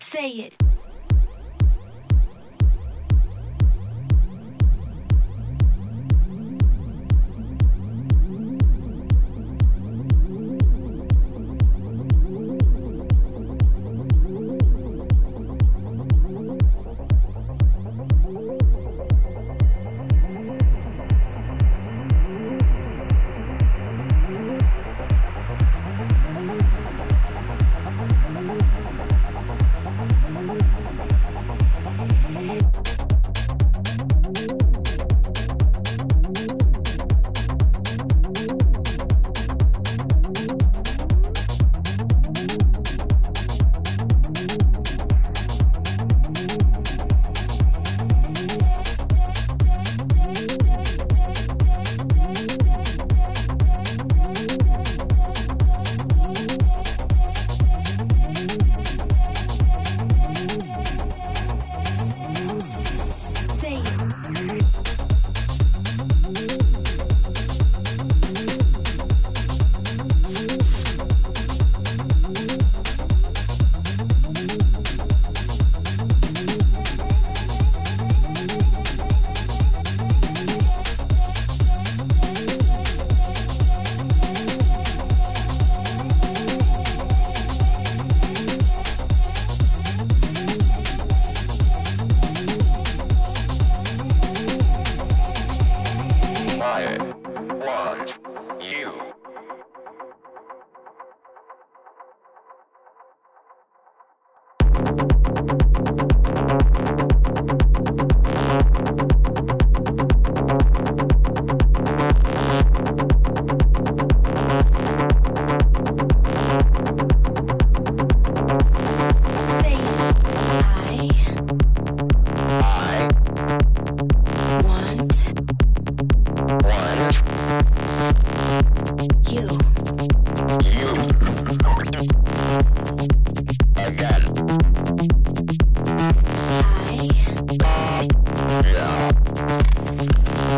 Say it.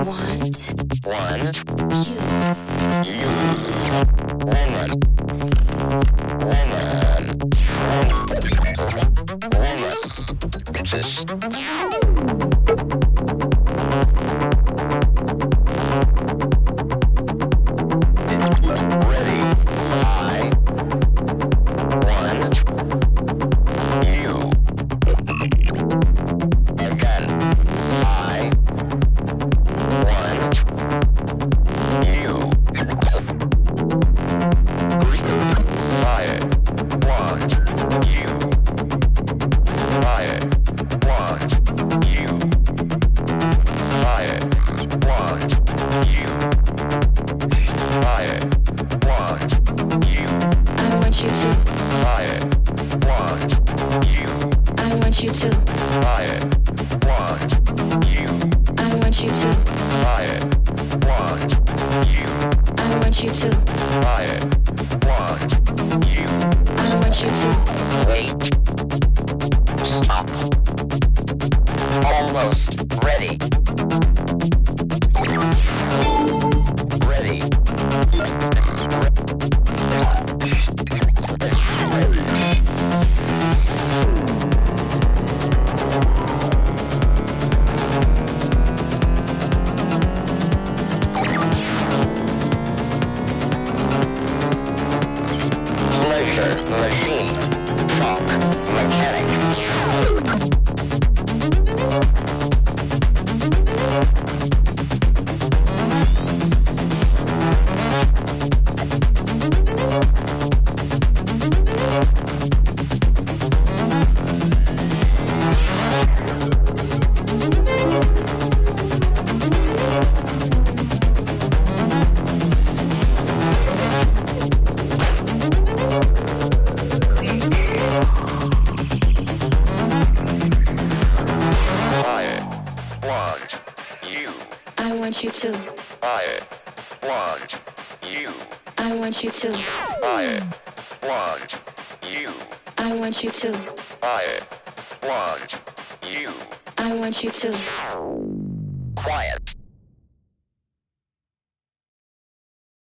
Want Want you. you. Woman. I want you. To, fly it, want, you, to, Lion, want you, I want you. Want you to. I want you. I want you to. Wait. Stop. Almost ready. Ready. Want you to. I want you. I want you to. I want you. I want you to. I want you. I want you to. Quiet.